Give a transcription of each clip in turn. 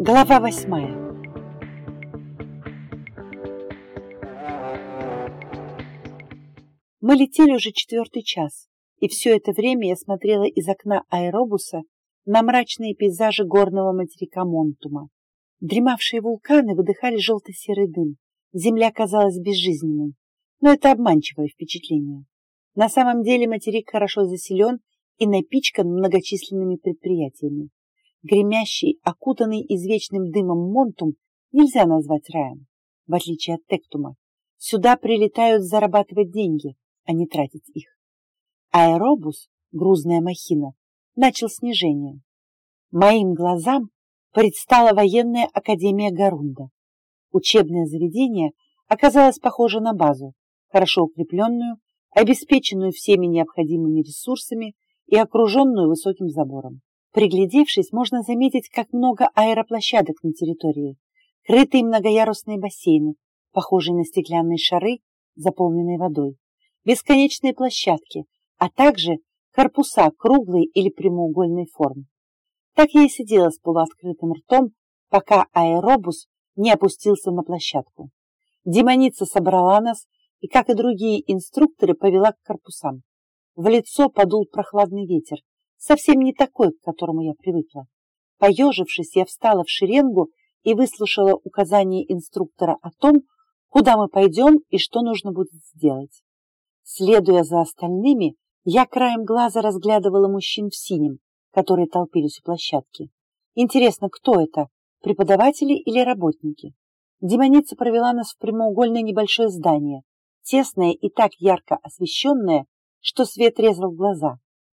Глава восьмая Мы летели уже четвертый час, и все это время я смотрела из окна аэробуса на мрачные пейзажи горного материка Монтума. Дремавшие вулканы выдыхали желто-серый дым. Земля казалась безжизненной, но это обманчивое впечатление. На самом деле материк хорошо заселен и напичкан многочисленными предприятиями. Гремящий, окутанный извечным дымом Монтум нельзя назвать раем, в отличие от Тектума. Сюда прилетают зарабатывать деньги, а не тратить их. Аэробус, грузная махина, начал снижение. Моим глазам предстала военная академия Гарунда. Учебное заведение оказалось похоже на базу, хорошо укрепленную, обеспеченную всеми необходимыми ресурсами и окруженную высоким забором. Приглядевшись, можно заметить, как много аэроплощадок на территории, крытые многоярусные бассейны, похожие на стеклянные шары, заполненные водой, бесконечные площадки, а также корпуса круглой или прямоугольной формы. Так я и сидела с полуоткрытым ртом, пока аэробус не опустился на площадку. Демоница собрала нас и, как и другие инструкторы, повела к корпусам. В лицо подул прохладный ветер, совсем не такой, к которому я привыкла. Поежившись, я встала в шеренгу и выслушала указания инструктора о том, куда мы пойдем и что нужно будет сделать. Следуя за остальными, я краем глаза разглядывала мужчин в синем, которые толпились у площадки. Интересно, кто это, преподаватели или работники? Демоница провела нас в прямоугольное небольшое здание, тесное и так ярко освещенное, что свет резал глаза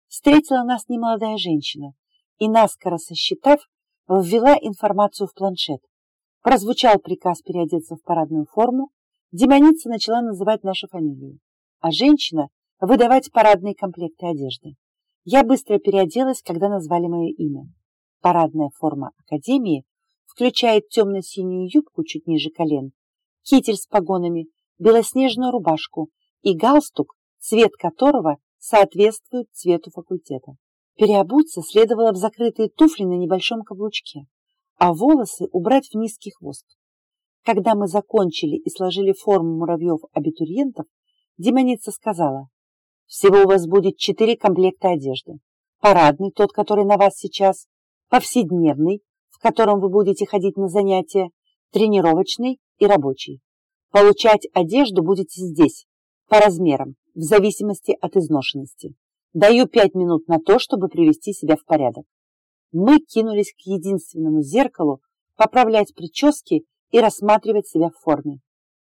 встретила нас немолодая женщина и, наскоро сосчитав, ввела информацию в планшет. Прозвучал приказ переодеться в парадную форму, демоница начала называть нашу фамилию, а женщина – выдавать парадные комплекты одежды. Я быстро переоделась, когда назвали мое имя. Парадная форма Академии включает темно-синюю юбку чуть ниже колен, китель с погонами, белоснежную рубашку и галстук, цвет которого соответствует цвету факультета. Переобуться следовало в закрытые туфли на небольшом каблучке, а волосы убрать в низкий хвост. Когда мы закончили и сложили форму муравьев-абитуриентов, демоница сказала, «Всего у вас будет четыре комплекта одежды. Парадный, тот, который на вас сейчас, повседневный, в котором вы будете ходить на занятия, тренировочный и рабочий. Получать одежду будете здесь, по размерам, в зависимости от изношенности. Даю пять минут на то, чтобы привести себя в порядок. Мы кинулись к единственному зеркалу, поправлять прически и рассматривать себя в форме.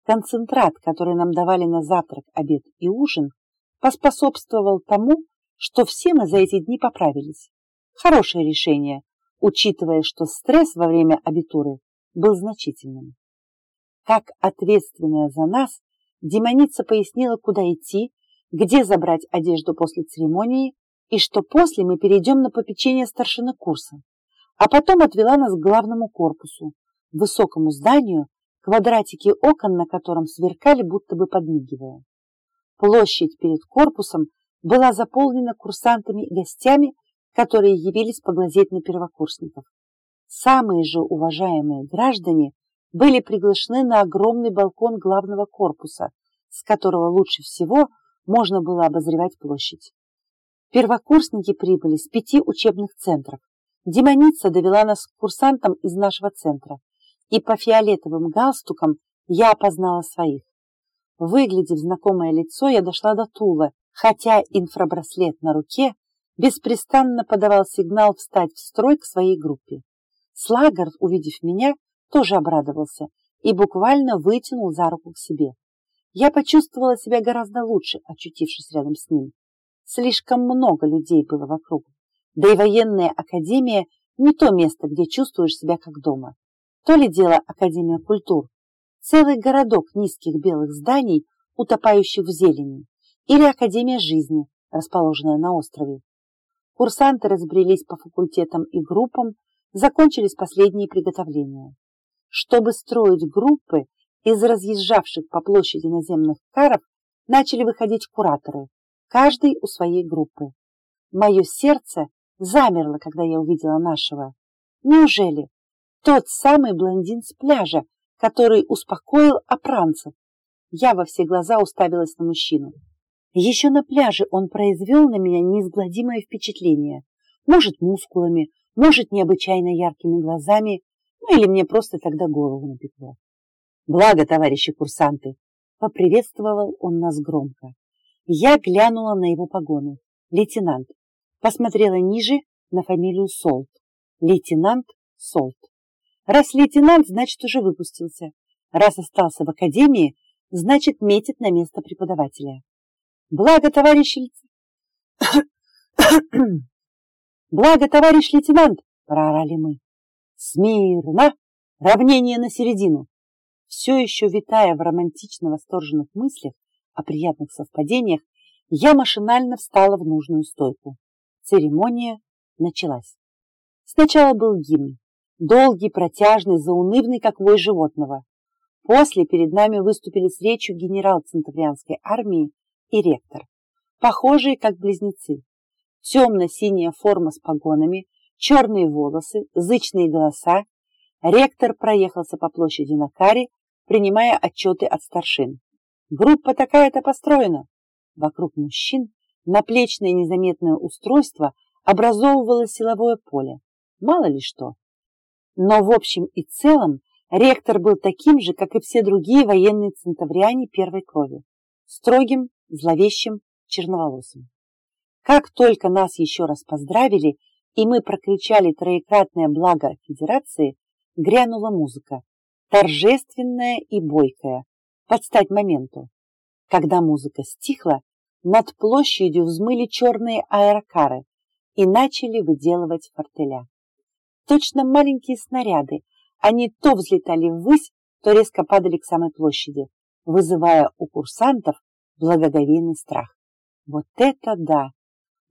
Концентрат, который нам давали на завтрак, обед и ужин, поспособствовал тому, что все мы за эти дни поправились. Хорошее решение, учитывая, что стресс во время абитуры был значительным. Как ответственная за нас, демоница пояснила, куда идти, где забрать одежду после церемонии и что после мы перейдем на попечение старшины курса, а потом отвела нас к главному корпусу, высокому зданию, квадратики окон на котором сверкали, будто бы подмигивая. Площадь перед корпусом была заполнена курсантами и гостями, которые явились поглазеть на первокурсников. Самые же уважаемые граждане были приглашены на огромный балкон главного корпуса, с которого лучше всего можно было обозревать площадь. Первокурсники прибыли с пяти учебных центров. Демоница довела нас к курсантам из нашего центра, и по фиолетовым галстукам я опознала своих. Выглядев знакомое лицо, я дошла до Тула, хотя инфрабраслет на руке беспрестанно подавал сигнал встать в строй к своей группе. Слагард, увидев меня, тоже обрадовался и буквально вытянул за руку к себе. Я почувствовала себя гораздо лучше, очутившись рядом с ним. Слишком много людей было вокруг, да и военная академия не то место, где чувствуешь себя как дома. То ли дело Академия культур, целый городок низких белых зданий, утопающих в зелени, или Академия жизни, расположенная на острове. Курсанты разбрелись по факультетам и группам, закончились последние приготовления. Чтобы строить группы, из разъезжавших по площади наземных каров начали выходить кураторы, каждый у своей группы. Мое сердце замерло, когда я увидела нашего. Неужели тот самый блондин с пляжа, который успокоил опранцев? Я во все глаза уставилась на мужчину. Еще на пляже он произвел на меня неизгладимое впечатление. Может, мускулами, может, необычайно яркими глазами, ну или мне просто тогда голову напекло. Благо, товарищи курсанты, поприветствовал он нас громко. Я глянула на его погоны. Лейтенант. Посмотрела ниже на фамилию Солт. Лейтенант Солт. Раз лейтенант, значит, уже выпустился. Раз остался в академии, значит, метит на место преподавателя. Благо, товарищ Благо, товарищ лейтенант, проорали мы. Смирно! Равнение на середину! Все еще витая в романтично восторженных мыслях о приятных совпадениях, я машинально встала в нужную стойку. Церемония началась. Сначала был гимн, долгий, протяжный, заунывный, как вой животного. После перед нами выступили с речью генерал Центаврианской армии и ректор, похожие как близнецы. Темно-синяя форма с погонами, черные волосы, зычные голоса. Ректор проехался по площади на каре, принимая отчеты от старшин. Группа такая-то построена. Вокруг мужчин наплечное незаметное устройство образовывало силовое поле. Мало ли что. Но в общем и целом ректор был таким же, как и все другие военные центавриане первой крови. Строгим, зловещим, черноволосым. Как только нас еще раз поздравили, и мы прокричали троекратное благо Федерации, грянула музыка, торжественная и бойкая, под стать моменту. Когда музыка стихла, над площадью взмыли черные аэрокары и начали выделывать фортеля. Точно маленькие снаряды, они то взлетали ввысь, то резко падали к самой площади, вызывая у курсантов благоговейный страх. Вот это да!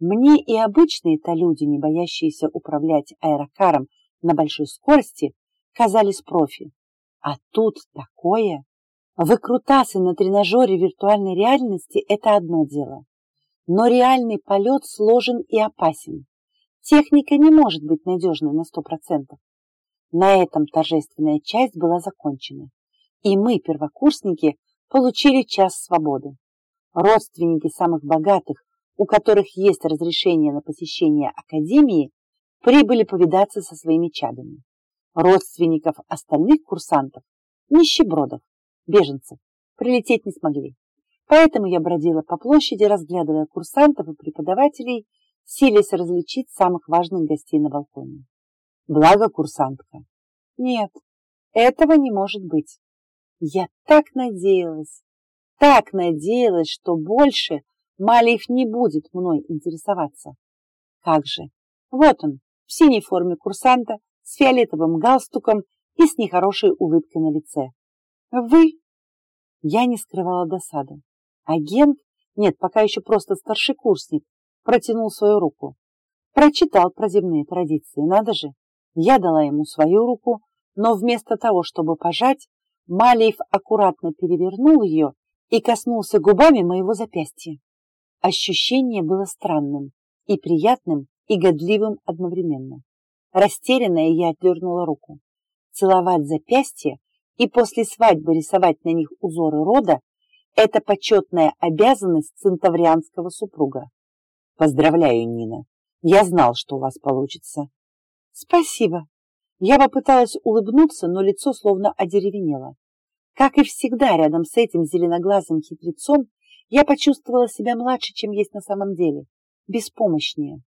Мне и обычные-то люди, не боящиеся управлять аэрокаром на большой скорости, казались профи. А тут такое! Выкрутасы на тренажере виртуальной реальности – это одно дело. Но реальный полет сложен и опасен. Техника не может быть надежной на сто процентов. На этом торжественная часть была закончена. И мы, первокурсники, получили час свободы. Родственники самых богатых, у которых есть разрешение на посещение академии, прибыли повидаться со своими чадами родственников остальных курсантов, нищебродов, беженцев, прилететь не смогли. Поэтому я бродила по площади, разглядывая курсантов и преподавателей, силясь различить самых важных гостей на балконе. Благо курсантка. Нет, этого не может быть. Я так надеялась, так надеялась, что больше Малиев не будет мной интересоваться. Как же, вот он, в синей форме курсанта, с фиолетовым галстуком и с нехорошей улыбкой на лице. «Вы?» Я не скрывала досады. Агент, нет, пока еще просто старшекурсник, протянул свою руку. Прочитал про земные традиции, надо же. Я дала ему свою руку, но вместо того, чтобы пожать, Малиев аккуратно перевернул ее и коснулся губами моего запястья. Ощущение было странным и приятным, и годливым одновременно. Растерянная я отдернула руку. Целовать запястье и после свадьбы рисовать на них узоры рода – это почетная обязанность центаврианского супруга. Поздравляю, Нина. Я знал, что у вас получится. Спасибо. Я попыталась улыбнуться, но лицо словно одеревенело. Как и всегда рядом с этим зеленоглазым хитрецом, я почувствовала себя младше, чем есть на самом деле, беспомощнее.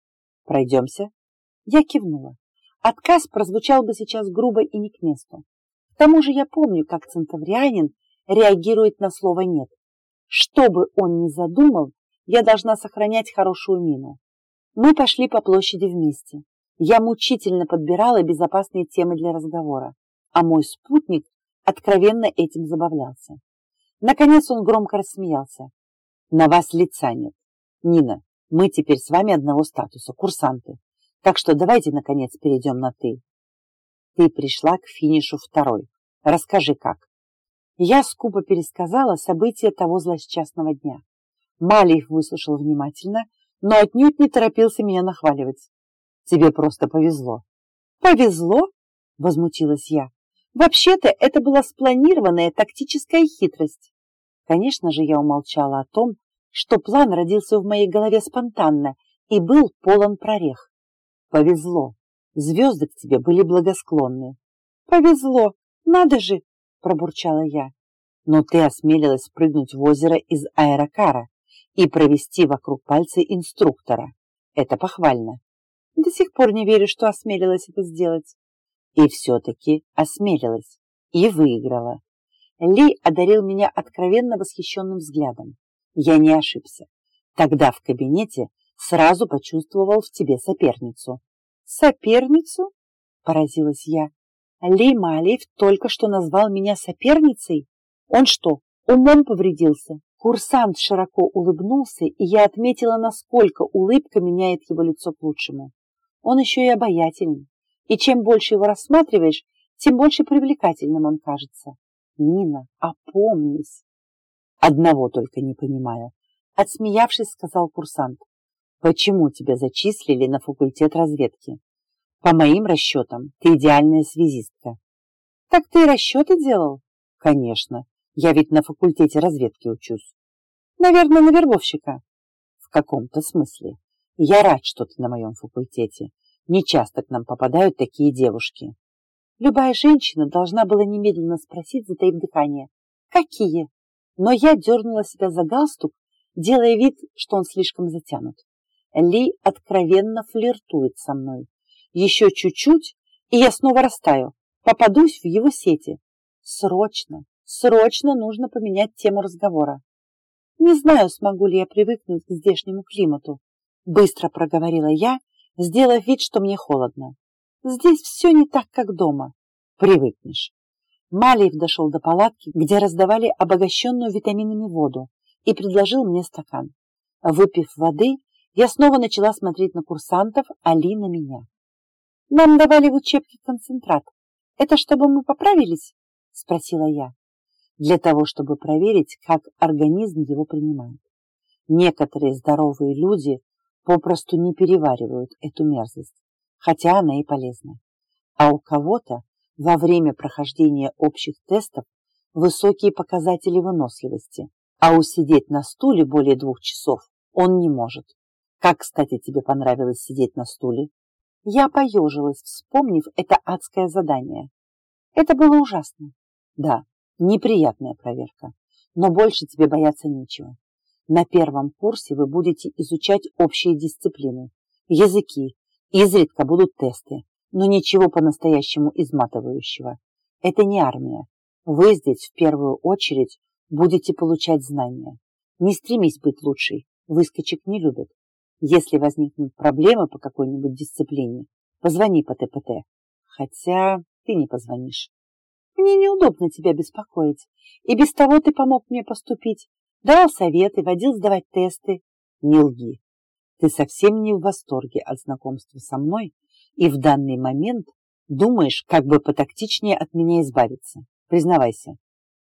Пройдемся? Я кивнула. Отказ прозвучал бы сейчас грубо и не к месту. К тому же я помню, как центаврианин реагирует на слово «нет». Что бы он ни задумал, я должна сохранять хорошую мину. Мы пошли по площади вместе. Я мучительно подбирала безопасные темы для разговора, а мой спутник откровенно этим забавлялся. Наконец он громко рассмеялся. «На вас лица нет. Нина, мы теперь с вами одного статуса, курсанты. Так что давайте, наконец, перейдем на «ты». Ты пришла к финишу второй. Расскажи, как. Я скупо пересказала события того злосчастного дня. Малиев выслушал внимательно, но отнюдь не торопился меня нахваливать. Тебе просто повезло. Повезло? Возмутилась я. Вообще-то это была спланированная тактическая хитрость. Конечно же, я умолчала о том, что план родился в моей голове спонтанно и был полон прорех. Повезло. Звезды к тебе были благосклонны. Повезло. Надо же, пробурчала я. Но ты осмелилась прыгнуть в озеро из аэрокара и провести вокруг пальца инструктора. Это похвально. До сих пор не верю, что осмелилась это сделать. И все-таки осмелилась. И выиграла. Ли одарил меня откровенно восхищенным взглядом. Я не ошибся. Тогда в кабинете сразу почувствовал в тебе соперницу. Соперницу? Поразилась я. Ли Малиев только что назвал меня соперницей? Он что, умом повредился? Курсант широко улыбнулся, и я отметила, насколько улыбка меняет его лицо к лучшему. Он еще и обаятельный, и чем больше его рассматриваешь, тем больше привлекательным он кажется. Нина, опомнись. Одного только не понимаю. Отсмеявшись, сказал курсант. Почему тебя зачислили на факультет разведки? По моим расчетам, ты идеальная связистка. Так ты расчеты делал? Конечно. Я ведь на факультете разведки учусь. Наверное, на вербовщика. В каком-то смысле. Я рад, что ты на моем факультете. Не часто к нам попадают такие девушки. Любая женщина должна была немедленно спросить, затаив дыхание. Какие? Но я дернула себя за галстук, делая вид, что он слишком затянут. Ли откровенно флиртует со мной. Еще чуть-чуть, и я снова растаю, попадусь в его сети. Срочно, срочно нужно поменять тему разговора. Не знаю, смогу ли я привыкнуть к здешнему климату. Быстро проговорила я, сделав вид, что мне холодно. Здесь все не так, как дома. Привыкнешь. Малиев дошел до палатки, где раздавали обогащенную витаминами воду, и предложил мне стакан. Выпив воды, я снова начала смотреть на курсантов, Али на меня. «Нам давали в учебке концентрат. Это чтобы мы поправились?» – спросила я. «Для того, чтобы проверить, как организм его принимает. Некоторые здоровые люди попросту не переваривают эту мерзость хотя она и полезна. А у кого-то во время прохождения общих тестов высокие показатели выносливости, а усидеть на стуле более двух часов он не может. Как, кстати, тебе понравилось сидеть на стуле? Я поежилась, вспомнив это адское задание. Это было ужасно. Да, неприятная проверка, но больше тебе бояться нечего. На первом курсе вы будете изучать общие дисциплины, языки, Изредка будут тесты, но ничего по-настоящему изматывающего. Это не армия. Вы здесь в первую очередь будете получать знания. Не стремись быть лучшей, выскочек не любят. Если возникнут проблемы по какой-нибудь дисциплине, позвони по ТПТ. Хотя ты не позвонишь. Мне неудобно тебя беспокоить. И без того ты помог мне поступить. Давал советы, водил сдавать тесты. Не лги. Ты совсем не в восторге от знакомства со мной и в данный момент думаешь, как бы потактичнее от меня избавиться. Признавайся.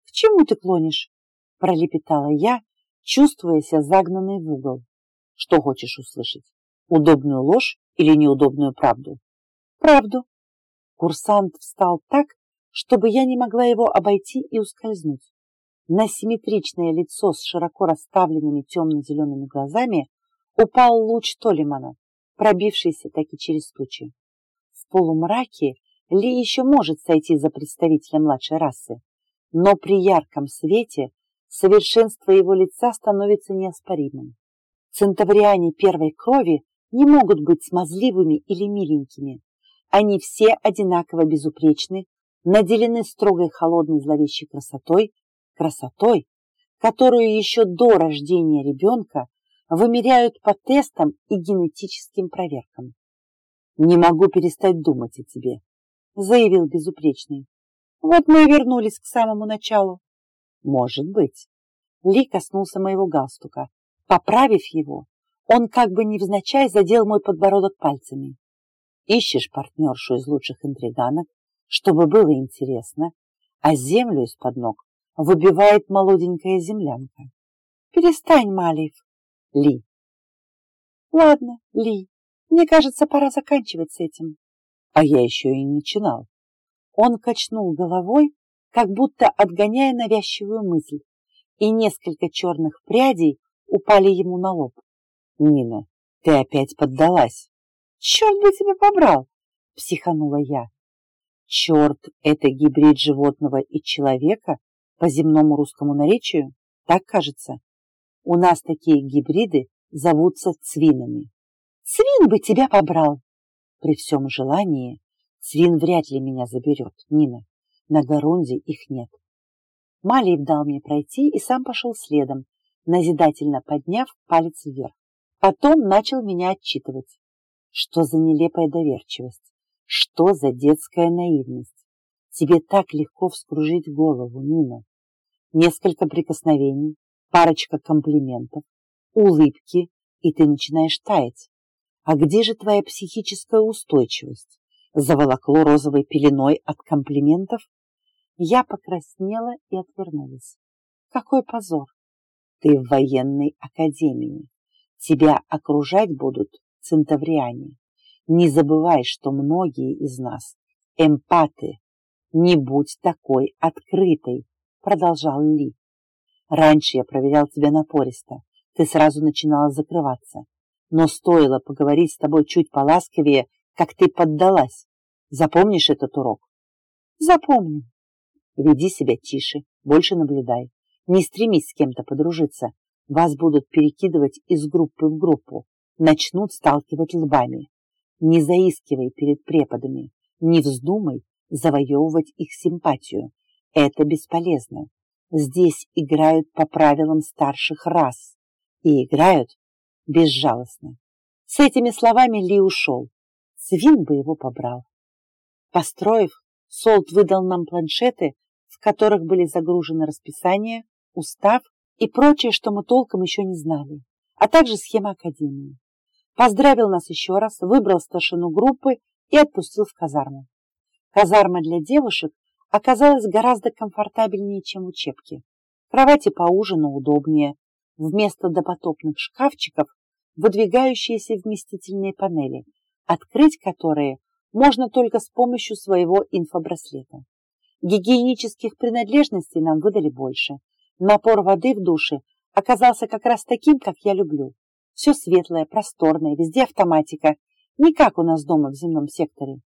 К чему ты клонишь? Пролепетала я, чувствуя себя загнанной в угол. Что хочешь услышать? Удобную ложь или неудобную правду? Правду. Курсант встал так, чтобы я не могла его обойти и ускользнуть. На симметричное лицо с широко расставленными темно-зелеными глазами упал луч Толимана, пробившийся таки через тучи. В полумраке Ли еще может сойти за представителя младшей расы, но при ярком свете совершенство его лица становится неоспоримым. Центавриане первой крови не могут быть смазливыми или миленькими. Они все одинаково безупречны, наделены строгой холодной зловещей красотой, красотой, которую еще до рождения ребенка вымеряют по тестам и генетическим проверкам. «Не могу перестать думать о тебе», — заявил безупречный. «Вот мы и вернулись к самому началу». «Может быть». Ли коснулся моего галстука. Поправив его, он как бы невзначай задел мой подбородок пальцами. Ищешь партнершу из лучших интриганок, чтобы было интересно, а землю из-под ног выбивает молоденькая землянка. Перестань, Малиев, ли. Ладно, Ли, мне кажется, пора заканчивать с этим. А я еще и не начинал. Он качнул головой, как будто отгоняя навязчивую мысль, и несколько черных прядей упали ему на лоб. Нина, ты опять поддалась. Черт бы тебя побрал, психанула я. Черт — это гибрид животного и человека по земному русскому наречию, так кажется. У нас такие гибриды зовутся цвинами. Цвин бы тебя побрал. При всем желании цвин вряд ли меня заберет, Нина. На Гарунде их нет. Малиев дал мне пройти и сам пошел следом, назидательно подняв палец вверх. Потом начал меня отчитывать. Что за нелепая доверчивость? Что за детская наивность? Тебе так легко вскружить голову, Нина. Несколько прикосновений, парочка комплиментов, улыбки, и ты начинаешь таять. А где же твоя психическая устойчивость? Заволокло розовой пеленой от комплиментов? Я покраснела и отвернулась. Какой позор! Ты в военной академии. Тебя окружать будут центавриане. Не забывай, что многие из нас эмпаты. Не будь такой открытой, продолжал Ли. Раньше я проверял тебя напористо. Ты сразу начинала закрываться. Но стоило поговорить с тобой чуть поласковее, как ты поддалась. Запомнишь этот урок? Запомню. Веди себя тише, больше наблюдай. Не стремись с кем-то подружиться. Вас будут перекидывать из группы в группу. Начнут сталкивать лбами. Не заискивай перед преподами. Не вздумай завоевывать их симпатию. Это бесполезно. Здесь играют по правилам старших рас. И играют безжалостно. С этими словами Ли ушел. Свин бы его побрал. Построив, Солт выдал нам планшеты, в которых были загружены расписание, устав и прочее, что мы толком еще не знали, а также схема Академии. Поздравил нас еще раз, выбрал старшину группы и отпустил в казарму. Казарма для девушек оказалась гораздо комфортабельнее, чем в учебке. Кровати поуже, но удобнее. Вместо допотопных шкафчиков выдвигающиеся вместительные панели, открыть которые можно только с помощью своего инфобраслета. Гигиенических принадлежностей нам выдали больше. Напор воды в душе оказался как раз таким, как я люблю. Все светлое, просторное, везде автоматика. Не как у нас дома в земном секторе.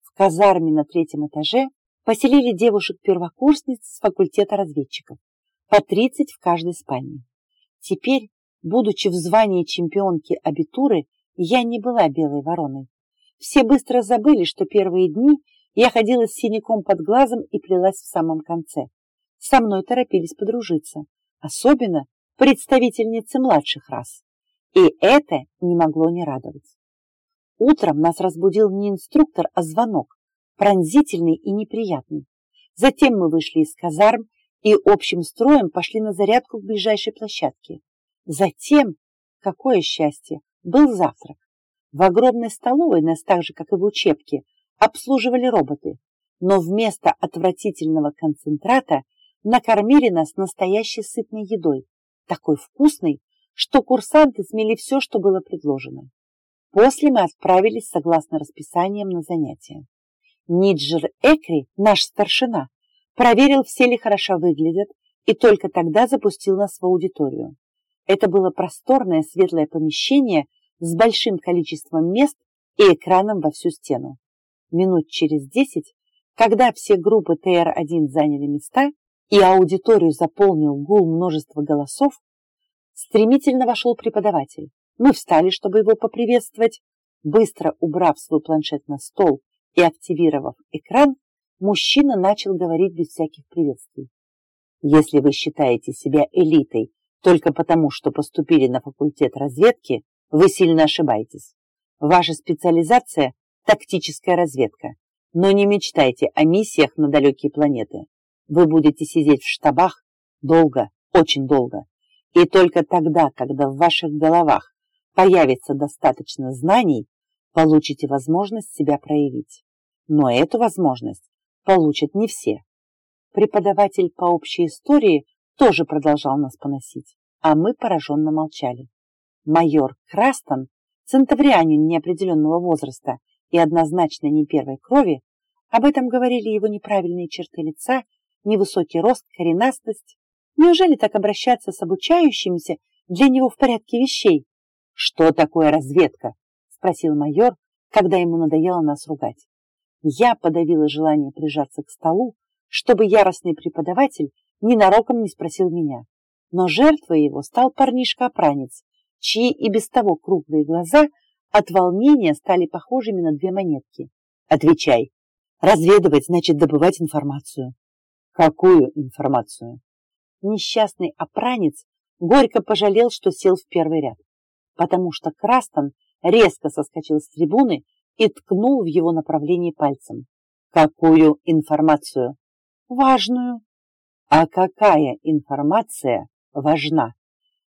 В казарме на третьем этаже поселили девушек-первокурсниц с факультета разведчиков. По 30 в каждой спальне. Теперь, будучи в звании чемпионки абитуры, я не была белой вороной. Все быстро забыли, что первые дни я ходила с синяком под глазом и плелась в самом конце. Со мной торопились подружиться, особенно представительницы младших рас. И это не могло не радовать. Утром нас разбудил не инструктор, а звонок, пронзительный и неприятный. Затем мы вышли из казарм и общим строем пошли на зарядку к ближайшей площадке. Затем, какое счастье, был завтрак. В огромной столовой нас так же, как и в учебке, обслуживали роботы, но вместо отвратительного концентрата накормили нас настоящей сытной едой, такой вкусной, что курсанты смели все, что было предложено. После мы отправились согласно расписаниям на занятия. Ниджер Экри, наш старшина, проверил, все ли хорошо выглядят, и только тогда запустил нас в аудиторию. Это было просторное светлое помещение с большим количеством мест и экраном во всю стену. Минут через десять, когда все группы ТР-1 заняли места и аудиторию заполнил гул множества голосов, Стремительно вошел преподаватель. Мы встали, чтобы его поприветствовать. Быстро убрав свой планшет на стол и активировав экран, мужчина начал говорить без всяких приветствий. Если вы считаете себя элитой только потому, что поступили на факультет разведки, вы сильно ошибаетесь. Ваша специализация – тактическая разведка. Но не мечтайте о миссиях на далекие планеты. Вы будете сидеть в штабах долго, очень долго, и только тогда, когда в ваших головах появится достаточно знаний, получите возможность себя проявить. Но эту возможность получат не все. Преподаватель по общей истории тоже продолжал нас поносить, а мы пораженно молчали. Майор Крастон центаврианин неопределенного возраста и однозначно не первой крови, об этом говорили его неправильные черты лица, невысокий рост, коренастость. Неужели так обращаться с обучающимися для него в порядке вещей? «Что такое разведка?» – спросил майор, когда ему надоело нас ругать. Я подавила желание прижаться к столу, чтобы яростный преподаватель ненароком не спросил меня. Но жертвой его стал парнишка-опранец, чьи и без того круглые глаза от волнения стали похожими на две монетки. «Отвечай. Разведывать значит добывать информацию». «Какую информацию?» Несчастный опранец горько пожалел, что сел в первый ряд потому что Крастон резко соскочил с трибуны и ткнул в его направлении пальцем. «Какую информацию?» «Важную». «А какая информация важна?»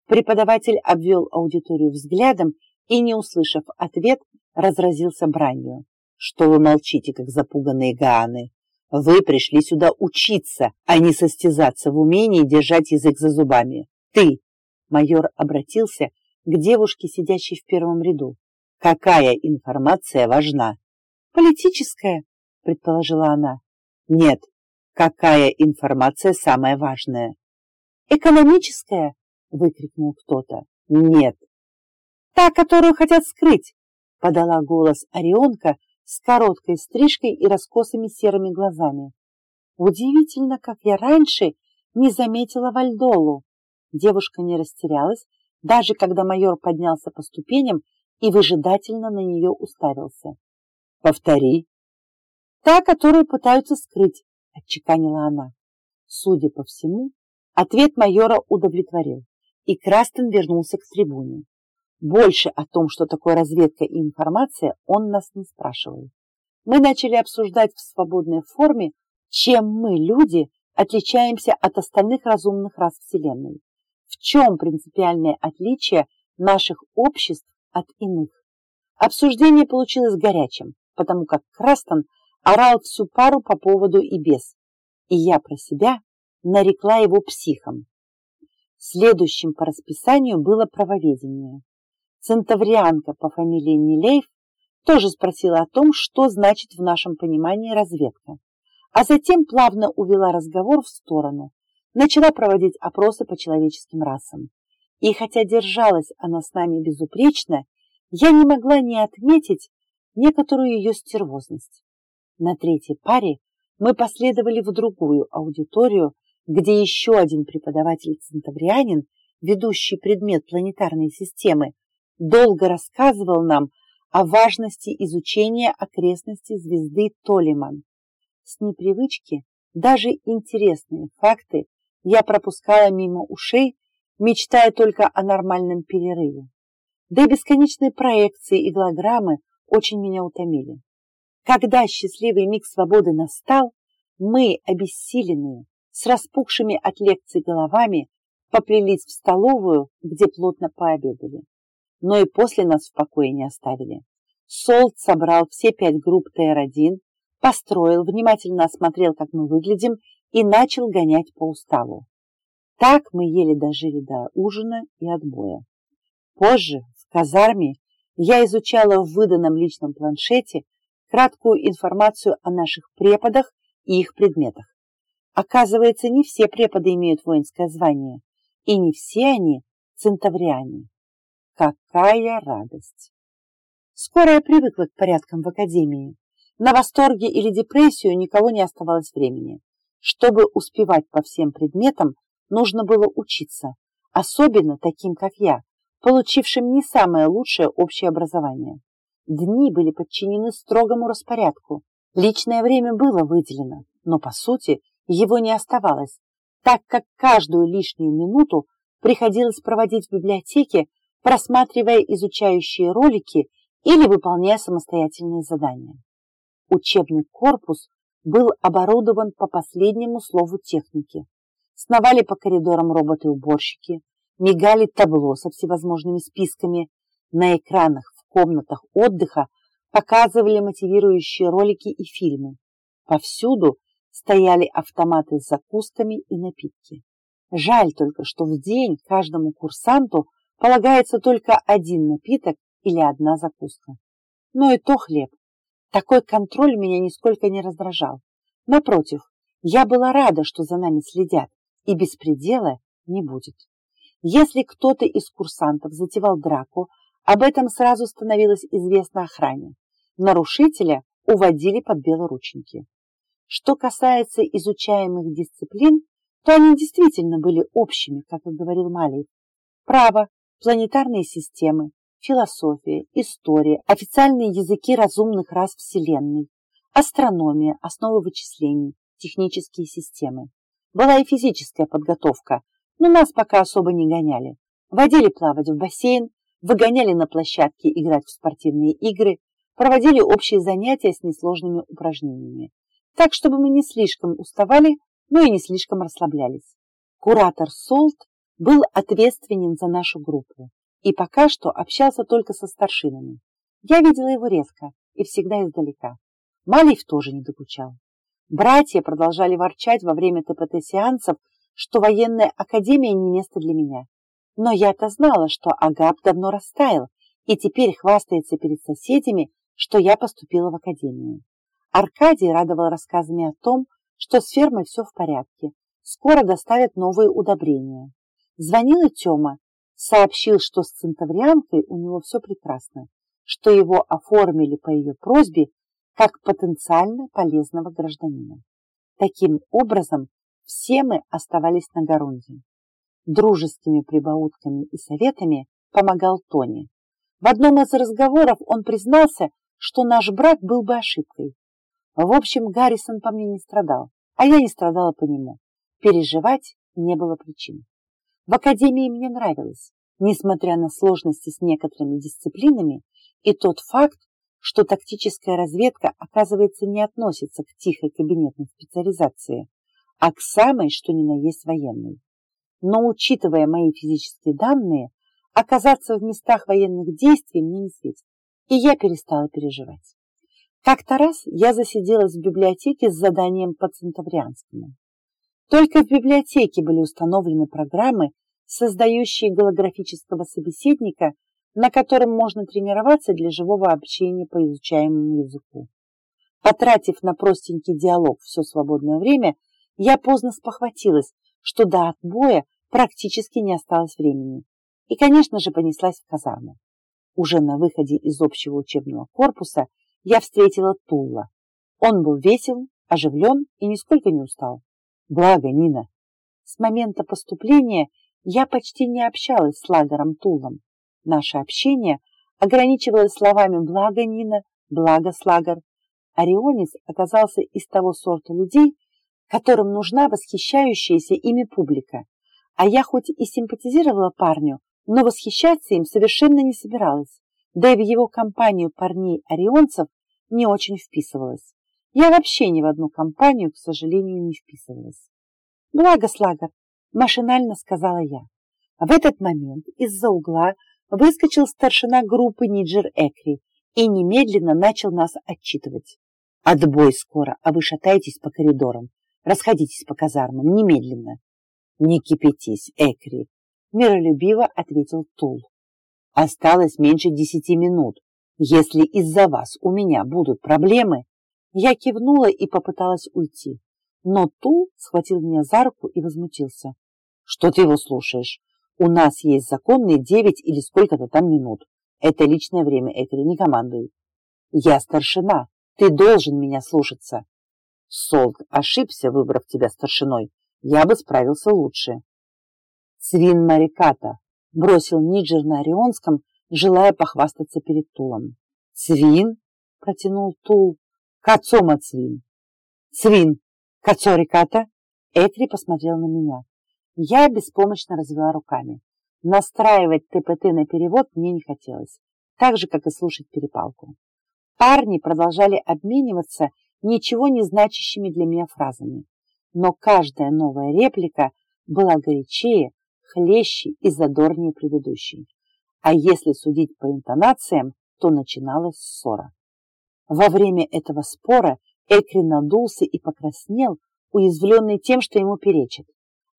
Преподаватель обвел аудиторию взглядом и, не услышав ответ, разразился бранью. «Что вы молчите, как запуганные гааны? Вы пришли сюда учиться, а не состязаться в умении держать язык за зубами. Ты!» Майор обратился к девушке, сидящей в первом ряду. Какая информация важна? Политическая, предположила она. Нет. Какая информация самая важная? Экономическая, выкрикнул кто-то. Нет. Та, которую хотят скрыть, подала голос Орионка с короткой стрижкой и раскосыми серыми глазами. Удивительно, как я раньше не заметила Вальдолу. Девушка не растерялась, даже когда майор поднялся по ступеням и выжидательно на нее уставился. «Повтори». «Та, которую пытаются скрыть», — отчеканила она. Судя по всему, ответ майора удовлетворил, и Крастен вернулся к трибуне. Больше о том, что такое разведка и информация, он нас не спрашивал. Мы начали обсуждать в свободной форме, чем мы, люди, отличаемся от остальных разумных рас Вселенной в чем принципиальное отличие наших обществ от иных. Обсуждение получилось горячим, потому как Крастон орал всю пару по поводу и без, и я про себя нарекла его психом. Следующим по расписанию было правоведение. Центаврианка по фамилии Нилеев тоже спросила о том, что значит в нашем понимании разведка, а затем плавно увела разговор в сторону, начала проводить опросы по человеческим расам. И хотя держалась она с нами безупречно, я не могла не отметить некоторую ее стервозность. На третьей паре мы последовали в другую аудиторию, где еще один преподаватель-центаврианин, ведущий предмет планетарной системы, долго рассказывал нам о важности изучения окрестностей звезды Толиман. С непривычки даже интересные факты я пропускала мимо ушей, мечтая только о нормальном перерыве. Да и бесконечные проекции и голограммы очень меня утомили. Когда счастливый миг свободы настал, мы, обессиленные, с распухшими от лекций головами, поплелись в столовую, где плотно пообедали. Но и после нас в покое не оставили. Солт собрал все пять групп ТР-1, построил, внимательно осмотрел, как мы выглядим, и начал гонять по уставу. Так мы еле дожили до ужина и отбоя. Позже, в казарме, я изучала в выданном личном планшете краткую информацию о наших преподах и их предметах. Оказывается, не все преподы имеют воинское звание, и не все они центавриане. Какая радость! Скоро я привыкла к порядкам в академии. На восторге или депрессию никого не оставалось времени. Чтобы успевать по всем предметам, нужно было учиться, особенно таким, как я, получившим не самое лучшее общее образование. Дни были подчинены строгому распорядку. Личное время было выделено, но, по сути, его не оставалось, так как каждую лишнюю минуту приходилось проводить в библиотеке, просматривая изучающие ролики или выполняя самостоятельные задания. Учебный корпус был оборудован по последнему слову техники. Сновали по коридорам роботы-уборщики, мигали табло со всевозможными списками. На экранах в комнатах отдыха показывали мотивирующие ролики и фильмы. Повсюду стояли автоматы с закусками и напитки. Жаль только, что в день каждому курсанту полагается только один напиток или одна закуска. Но и то хлеб. Такой контроль меня нисколько не раздражал. Напротив, я была рада, что за нами следят, и беспредела не будет. Если кто-то из курсантов затевал драку, об этом сразу становилось известно охране. Нарушителя уводили под белоручники. Что касается изучаемых дисциплин, то они действительно были общими, как и говорил Малий. Право, планетарные системы, философия, история, официальные языки разумных рас Вселенной, астрономия, основы вычислений, технические системы. Была и физическая подготовка, но нас пока особо не гоняли. Водили плавать в бассейн, выгоняли на площадке играть в спортивные игры, проводили общие занятия с несложными упражнениями. Так, чтобы мы не слишком уставали, но и не слишком расслаблялись. Куратор Солт был ответственен за нашу группу и пока что общался только со старшинами. Я видела его редко и всегда издалека. Малиев тоже не докучал. Братья продолжали ворчать во время ТПТ-сеансов, что военная академия не место для меня. Но я-то знала, что Агап давно растаял и теперь хвастается перед соседями, что я поступила в академию. Аркадий радовал рассказами о том, что с фермой все в порядке, скоро доставят новые удобрения. Звонил и Тёма, сообщил, что с центаврианкой у него все прекрасно, что его оформили по ее просьбе как потенциально полезного гражданина. Таким образом, все мы оставались на Гарунде. Дружескими прибаутками и советами помогал Тони. В одном из разговоров он признался, что наш брак был бы ошибкой. В общем, Гаррисон по мне не страдал, а я не страдала по нему. Переживать не было причин. В академии мне нравилось, несмотря на сложности с некоторыми дисциплинами и тот факт, что тактическая разведка, оказывается, не относится к тихой кабинетной специализации, а к самой, что ни на есть военной. Но, учитывая мои физические данные, оказаться в местах военных действий мне не светит, и я перестала переживать. Как-то раз я засиделась в библиотеке с заданием по центаврианскому. Только в библиотеке были установлены программы, создающие голографического собеседника, на котором можно тренироваться для живого общения по изучаемому языку. Потратив на простенький диалог все свободное время, я поздно спохватилась, что до отбоя практически не осталось времени. И, конечно же, понеслась в казарму. Уже на выходе из общего учебного корпуса я встретила Тулла. Он был весел, оживлен и нисколько не устал. Благо, Нина. С момента поступления я почти не общалась с Лагером Тулом. Наше общение ограничивалось словами «благо, Нина», «благо, Слагер». Орионис оказался из того сорта людей, которым нужна восхищающаяся ими публика. А я хоть и симпатизировала парню, но восхищаться им совершенно не собиралась, да и в его компанию парней-орионцев не очень вписывалась. Я вообще ни в одну компанию, к сожалению, не вписывалась. «Благо, Слагер!» – машинально сказала я. В этот момент из-за угла выскочил старшина группы Ниджер Экри и немедленно начал нас отчитывать. «Отбой скоро, а вы шатаетесь по коридорам. Расходитесь по казармам немедленно». «Не кипятись, Экри», – миролюбиво ответил Тул. «Осталось меньше десяти минут. Если из-за вас у меня будут проблемы, я кивнула и попыталась уйти. Но Тул схватил меня за руку и возмутился. Что ты его слушаешь? У нас есть законные девять или сколько-то там минут. Это личное время, Экри, не командуй. Я старшина. Ты должен меня слушаться. Солт ошибся, выбрав тебя старшиной. Я бы справился лучше. Свин Мариката бросил Ниджер на Орионском, желая похвастаться перед Тулом. «Цвин?» — протянул Тул. «Кацома цвин!» «Цвин! Кацориката?» Этри посмотрел на меня. Я беспомощно развела руками. Настраивать ТПТ на перевод мне не хотелось, так же, как и слушать перепалку. Парни продолжали обмениваться ничего не значащими для меня фразами, но каждая новая реплика была горячее, хлеще и задорнее предыдущей. А если судить по интонациям, то начиналась ссора. Во время этого спора Экри надулся и покраснел, уязвленный тем, что ему перечат,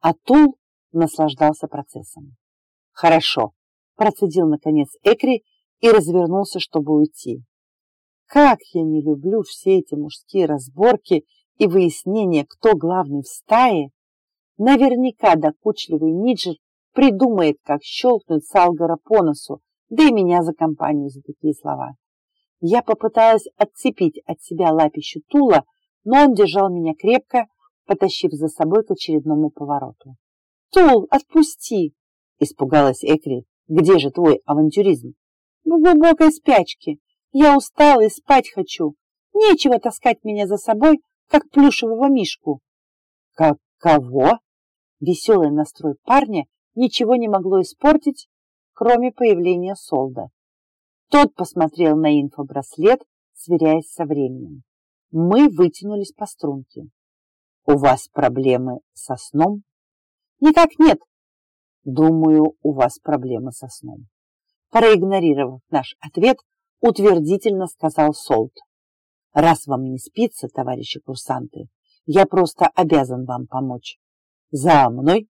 а Тул наслаждался процессом. «Хорошо», – процедил наконец Экри и развернулся, чтобы уйти. Как я не люблю все эти мужские разборки и выяснения, кто главный в стае. Наверняка докучливый Ниджер придумает, как щелкнуть Салгара по носу, да и меня за компанию за такие слова. Я попыталась отцепить от себя лапищу Тула, но он держал меня крепко, потащив за собой к очередному повороту. «Тул, отпусти!» – испугалась Экри. «Где же твой авантюризм?» «В глубокой спячке. Я устала и спать хочу. Нечего таскать меня за собой, как плюшевого мишку». «Как кого?» Веселый настрой парня ничего не могло испортить, кроме появления Солда. Тот посмотрел на инфобраслет, сверяясь со временем. Мы вытянулись по струнке. «У вас проблемы со сном?» «Никак нет». «Думаю, у вас проблемы со сном». Проигнорировав наш ответ, утвердительно сказал Солт. «Раз вам не спится, товарищи курсанты, я просто обязан вам помочь. За мной!»